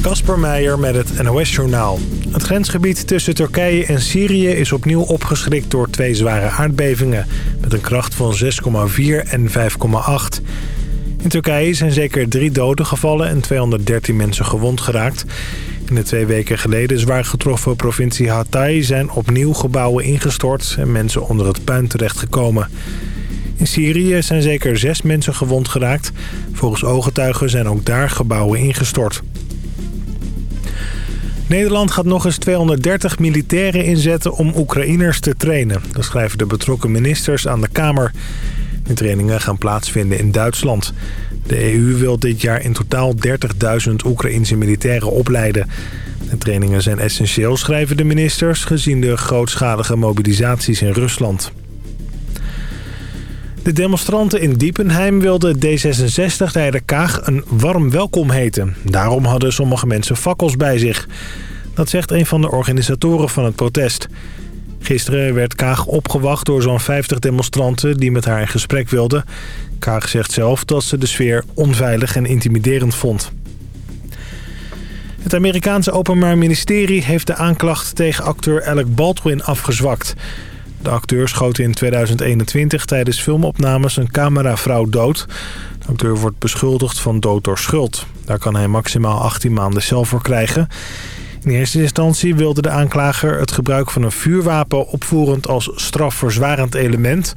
Kasper Meijer met het NOS-journaal. Het grensgebied tussen Turkije en Syrië is opnieuw opgeschrikt door twee zware aardbevingen... met een kracht van 6,4 en 5,8. In Turkije zijn zeker drie doden gevallen en 213 mensen gewond geraakt. In de twee weken geleden zwaar getroffen provincie Hatay zijn opnieuw gebouwen ingestort... en mensen onder het puin terechtgekomen. In Syrië zijn zeker zes mensen gewond geraakt. Volgens ooggetuigen zijn ook daar gebouwen ingestort. Nederland gaat nog eens 230 militairen inzetten om Oekraïners te trainen. Dat schrijven de betrokken ministers aan de Kamer. De trainingen gaan plaatsvinden in Duitsland. De EU wil dit jaar in totaal 30.000 Oekraïnse militairen opleiden. De trainingen zijn essentieel, schrijven de ministers... gezien de grootschalige mobilisaties in Rusland. De demonstranten in Diepenheim wilden D66-leider Kaag een warm welkom heten. Daarom hadden sommige mensen fakkels bij zich. Dat zegt een van de organisatoren van het protest. Gisteren werd Kaag opgewacht door zo'n 50 demonstranten die met haar in gesprek wilden. Kaag zegt zelf dat ze de sfeer onveilig en intimiderend vond. Het Amerikaanse Openbaar Ministerie heeft de aanklacht tegen acteur Alec Baldwin afgezwakt. De acteur schoot in 2021 tijdens filmopnames een cameravrouw dood. De acteur wordt beschuldigd van dood door schuld. Daar kan hij maximaal 18 maanden cel voor krijgen. In eerste instantie wilde de aanklager het gebruik van een vuurwapen opvoerend als strafverzwarend element.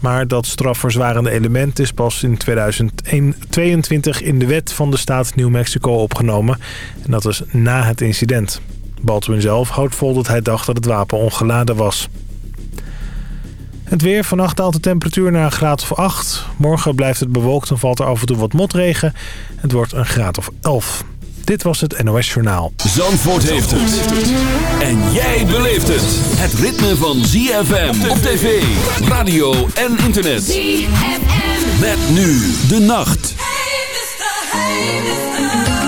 Maar dat strafverzwarende element is pas in 2022 in de wet van de staat New Mexico opgenomen. En dat is na het incident. Baldwin zelf houdt vol dat hij dacht dat het wapen ongeladen was. Het weer. Vannacht daalt de temperatuur naar een graad of 8. Morgen blijft het bewolkt en valt er af en toe wat motregen. Het wordt een graad of 11. Dit was het NOS Journaal. Zandvoort heeft het. En jij beleeft het. Het ritme van ZFM op tv, radio en internet. ZFM. Met nu de nacht. Hey, mister, hey, mister.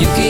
You can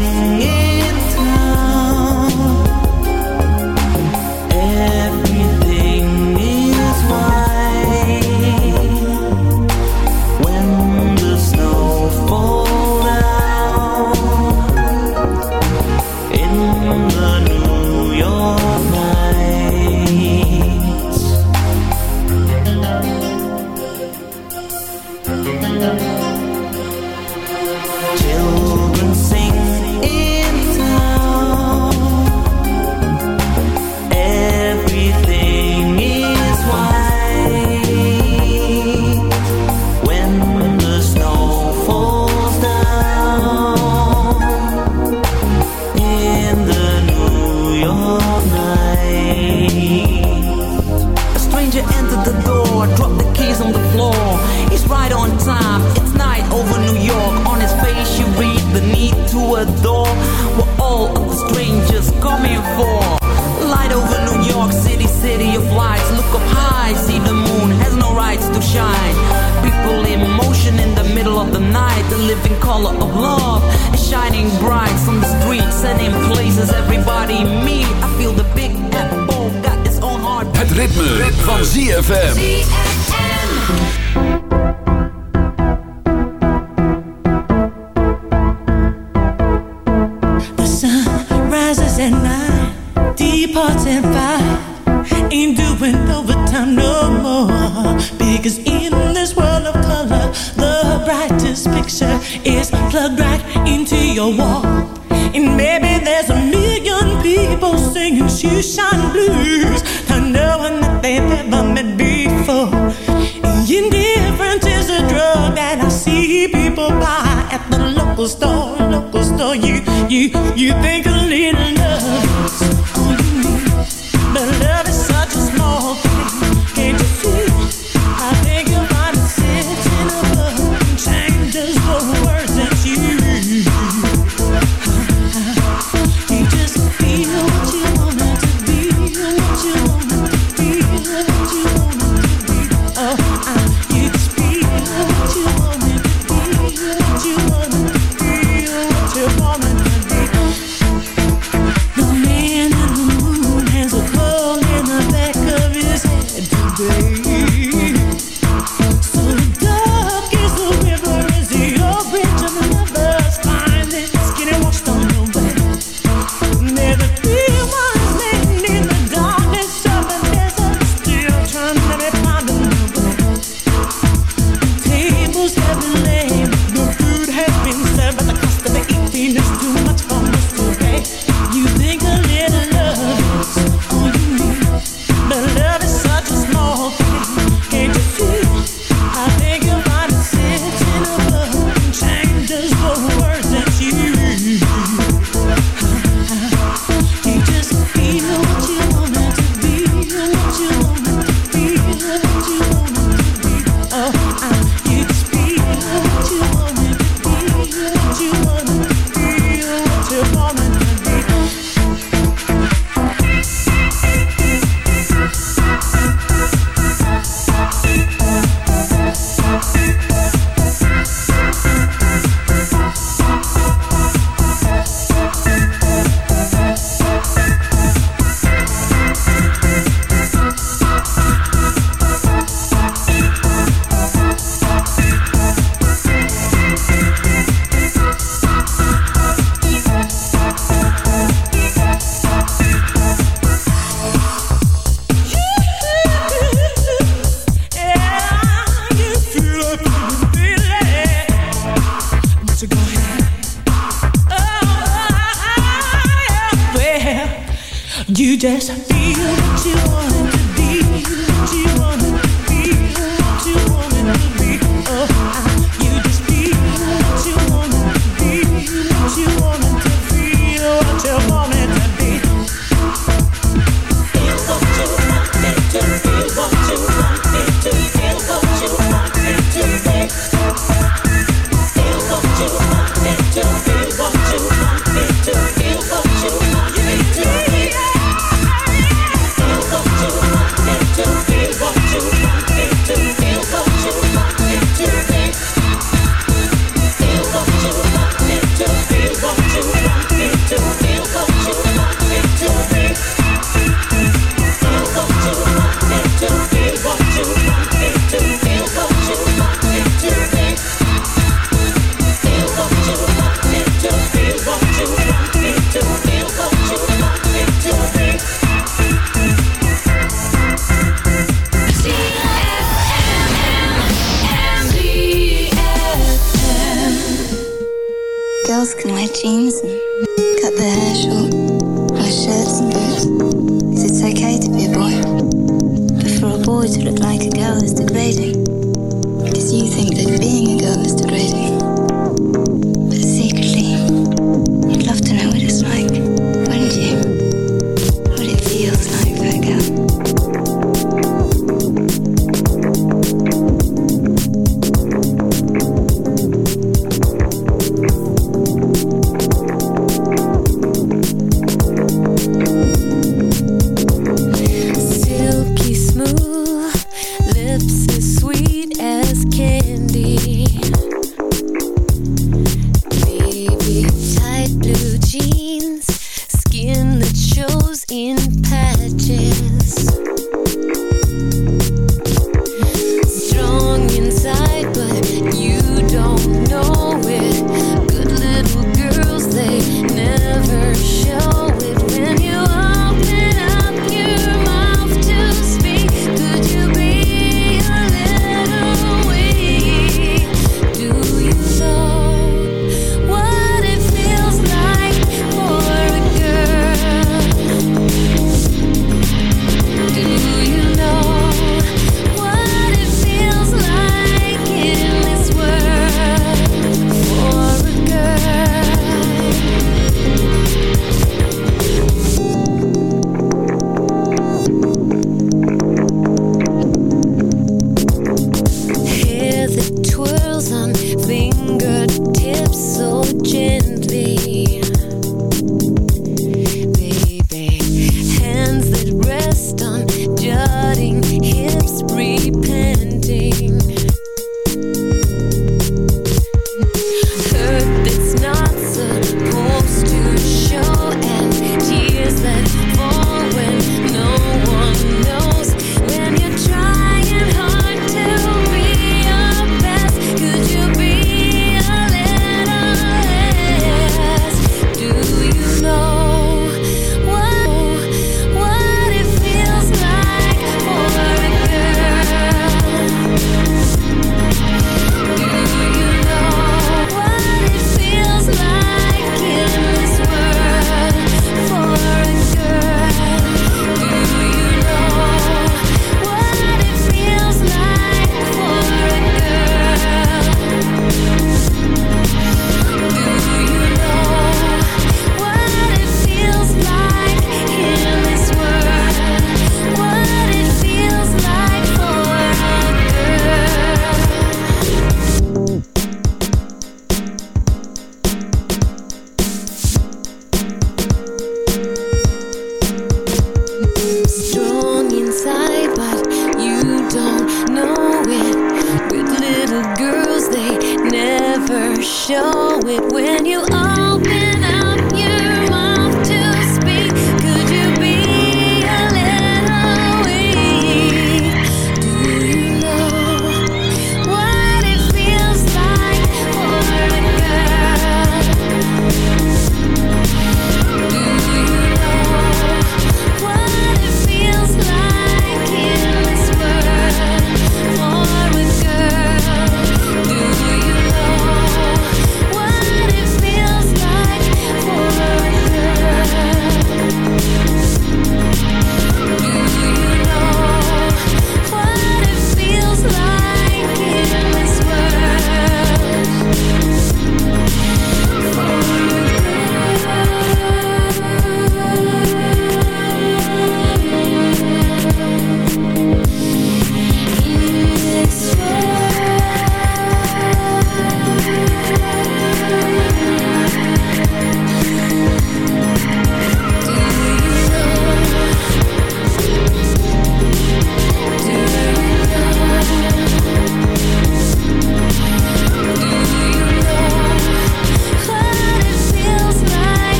Children color of love is shining bright on the streets and in places everybody meet. I feel the big apple got its own heart. Het ritme, van ZFM. ZFM. walk. And maybe there's a million people singing shoeshine blues to no one that they've ever met before. And indifference is a drug that I see people buy at the local store, local store. You, you, you think a little just feel what you want.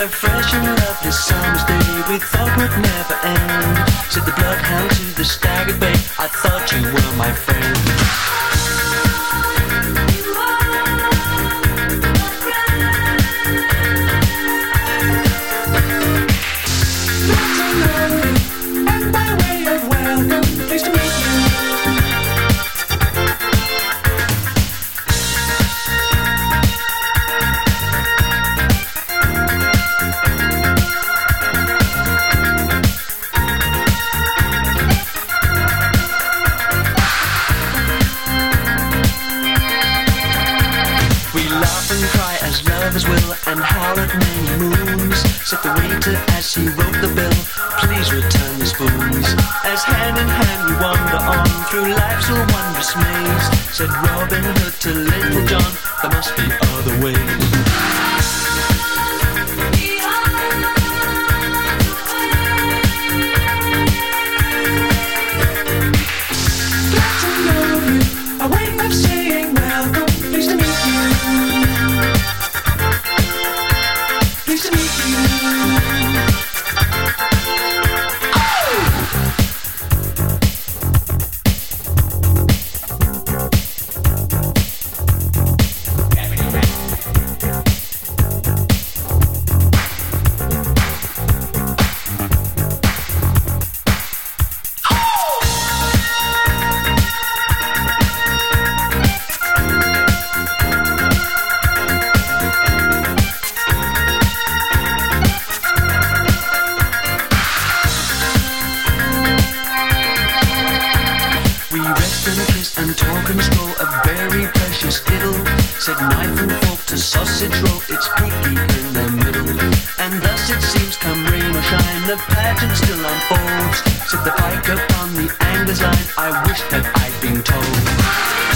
A fresh and lovely summer's day we thought would never and kiss and talk and stroll a very precious fiddle. Said knife and fork to sausage roll, it's peaky in the middle. And thus it seems, come rain or shine, the pageant still unfolds. Said the pike upon the angler's line, I wish that I'd been told.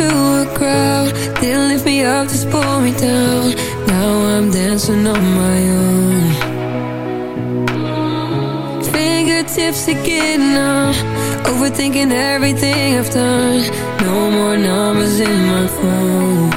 to a crowd. They lift me up, just pull me down. Now I'm dancing on my own. Fingertips are getting numb. Overthinking everything I've done. No more numbers in my phone.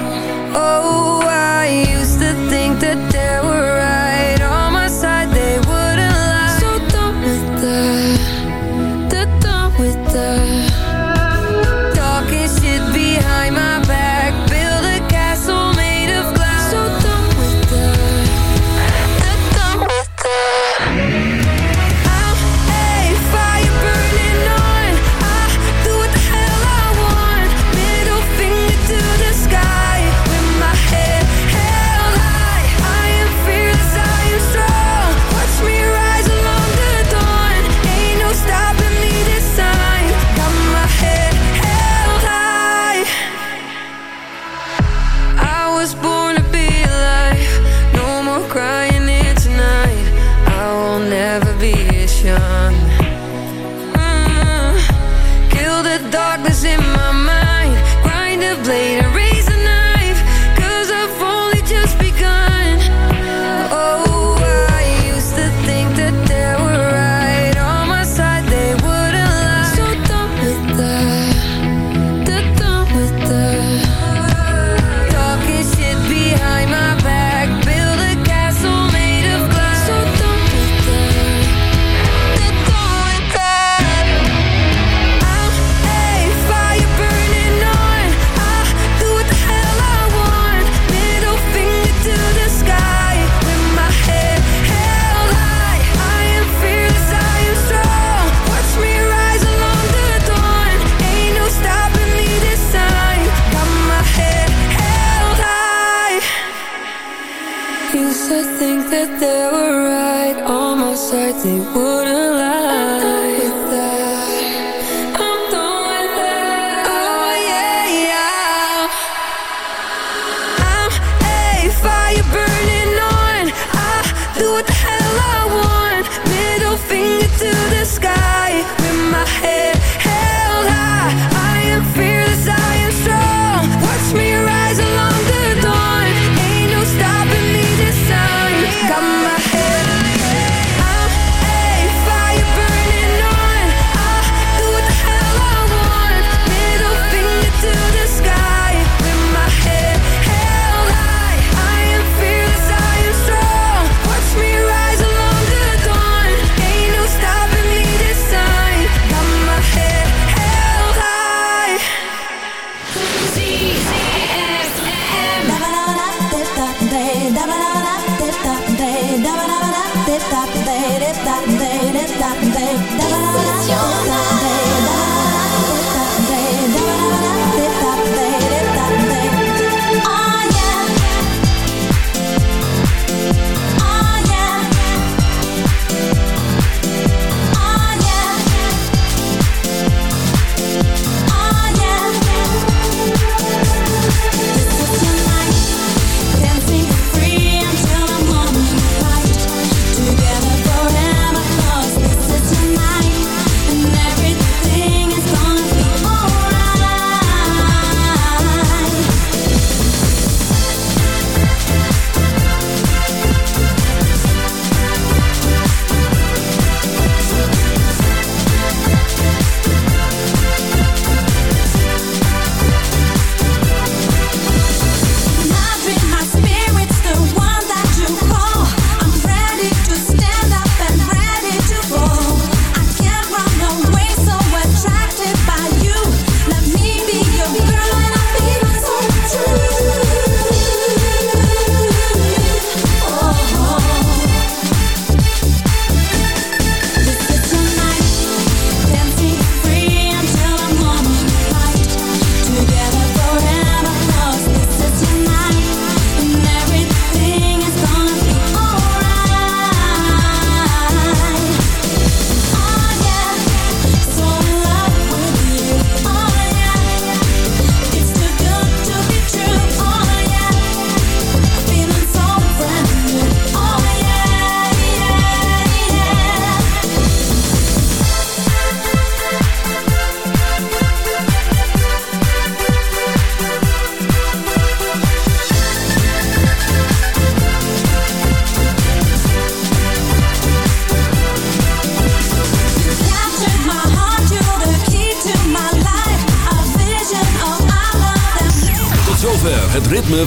they would.